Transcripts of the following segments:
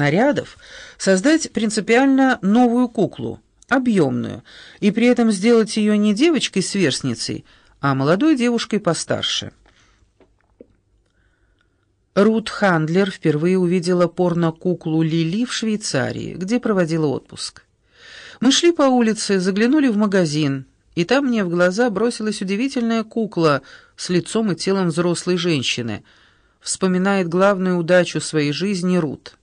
нарядов создать принципиально новую куклу, объемную, и при этом сделать ее не девочкой-сверстницей, а молодой девушкой постарше. Рут Хандлер впервые увидела порно-куклу Лили в Швейцарии, где проводила отпуск. Мы шли по улице, заглянули в магазин, и там мне в глаза бросилась удивительная кукла с лицом и телом взрослой женщины. Вспоминает главную удачу своей жизни Рут.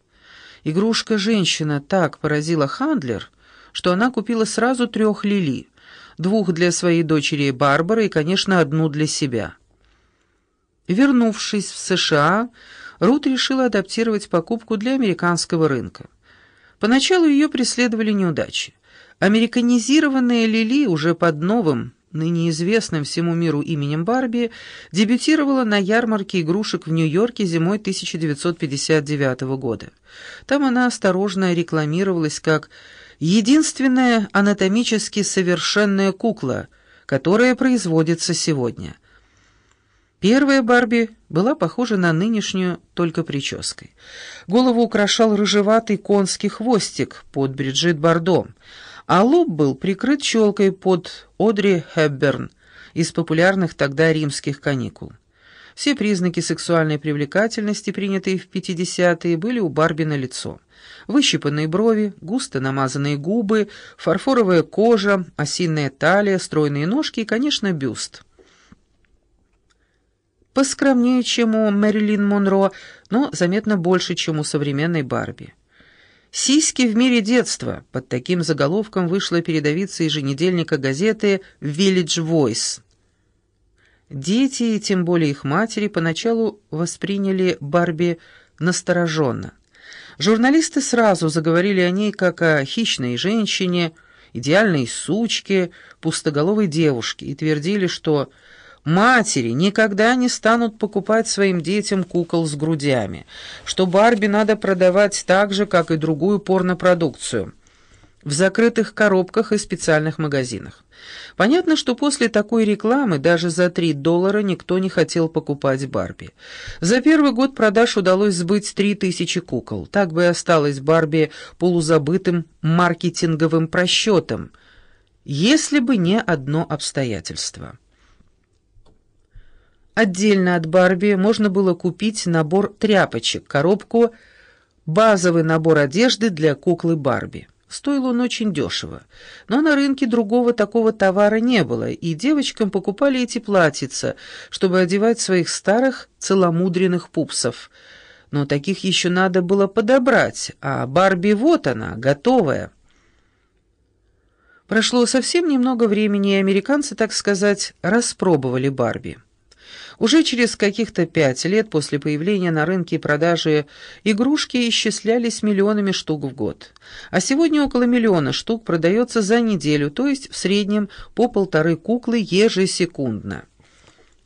Игрушка-женщина так поразила Хандлер, что она купила сразу трех Лили, двух для своей дочери Барбары и, конечно, одну для себя. Вернувшись в США, Рут решила адаптировать покупку для американского рынка. Поначалу ее преследовали неудачи. Американизированная Лили уже под новым, ныне известным всему миру именем Барби, дебютировала на ярмарке игрушек в Нью-Йорке зимой 1959 года. Там она осторожно рекламировалась как «единственная анатомически совершенная кукла», которая производится сегодня – Первая Барби была похожа на нынешнюю, только прической. Голову украшал рыжеватый конский хвостик под Бриджит Бардо, а лоб был прикрыт челкой под Одри Хепберн из популярных тогда римских каникул. Все признаки сексуальной привлекательности, принятые в 50-е, были у Барби на лицо. Выщипанные брови, густо намазанные губы, фарфоровая кожа, осиная талия, стройные ножки и, конечно, бюст – поскромнее, чем у Мэрилин Монро, но заметно больше, чем у современной Барби. «Сиськи в мире детства» под таким заголовком вышла передовица еженедельника газеты «Village Voice». Дети, и тем более их матери, поначалу восприняли Барби настороженно. Журналисты сразу заговорили о ней как о хищной женщине, идеальной сучке, пустоголовой девушке и твердили, что Матери никогда не станут покупать своим детям кукол с грудями, что Барби надо продавать так же, как и другую порнопродукцию, в закрытых коробках и специальных магазинах. Понятно, что после такой рекламы даже за 3 доллара никто не хотел покупать Барби. За первый год продаж удалось сбыть 3000 кукол. Так бы и осталось Барби полузабытым маркетинговым просчетом, если бы не одно обстоятельство. Отдельно от Барби можно было купить набор тряпочек, коробку, базовый набор одежды для куклы Барби. Стоил он очень дешево, но на рынке другого такого товара не было, и девочкам покупали эти платьица, чтобы одевать своих старых целомудренных пупсов. Но таких еще надо было подобрать, а Барби вот она, готовая. Прошло совсем немного времени, и американцы, так сказать, распробовали Барби. Уже через каких-то пять лет после появления на рынке и продажи игрушки исчислялись миллионами штук в год. А сегодня около миллиона штук продается за неделю, то есть в среднем по полторы куклы ежесекундно.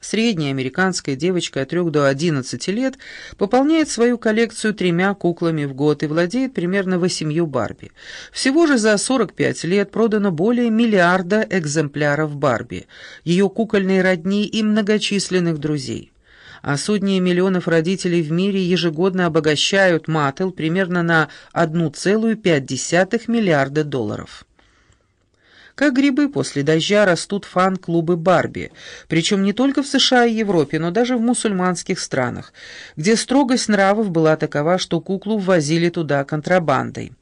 Средняя американская девочка от 3 до 11 лет пополняет свою коллекцию тремя куклами в год и владеет примерно восемью Барби. Всего же за 45 лет продано более миллиарда экземпляров Барби, ее кукольной родни и многочисленных друзей. А сотни миллионов родителей в мире ежегодно обогащают Маттел примерно на 1,5 миллиарда долларов. Как грибы после дождя растут фан-клубы Барби, причем не только в США и Европе, но даже в мусульманских странах, где строгость нравов была такова, что куклу ввозили туда контрабандой.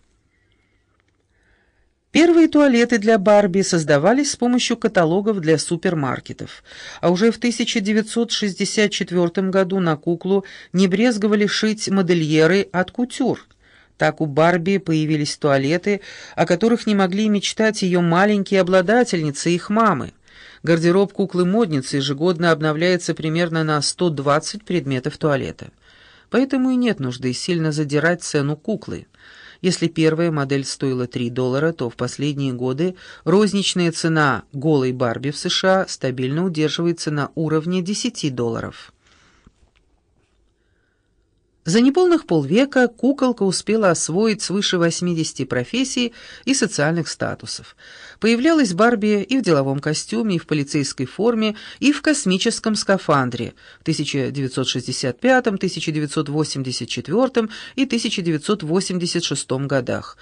Первые туалеты для Барби создавались с помощью каталогов для супермаркетов, а уже в 1964 году на куклу не брезговали шить модельеры от кутюр – так у Барби появились туалеты, о которых не могли мечтать ее маленькие обладательницы, их мамы. Гардероб куклы-модницы ежегодно обновляется примерно на 120 предметов туалета. Поэтому и нет нужды сильно задирать цену куклы. Если первая модель стоила 3 доллара, то в последние годы розничная цена голой Барби в США стабильно удерживается на уровне 10 долларов. За неполных полвека куколка успела освоить свыше 80 профессий и социальных статусов. Появлялась Барби и в деловом костюме, и в полицейской форме, и в космическом скафандре в 1965, 1984 и 1986 годах,